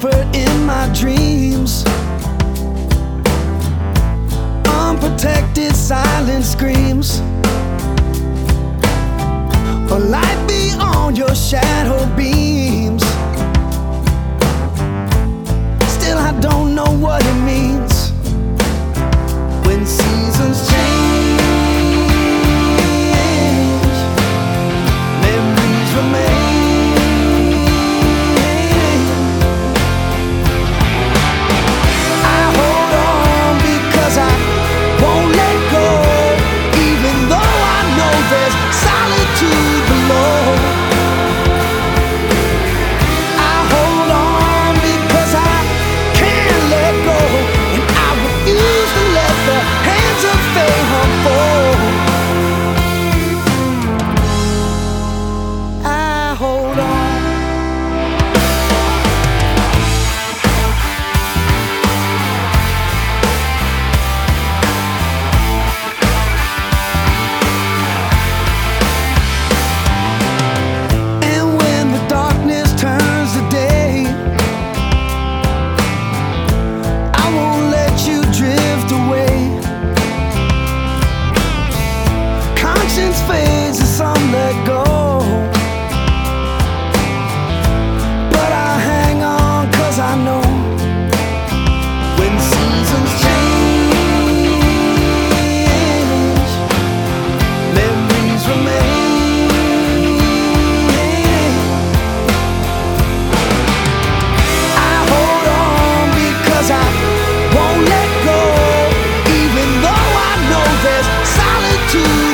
comfort in my dreams. Unprotected silent screams. A light beyond your shadow beam. solitude below. to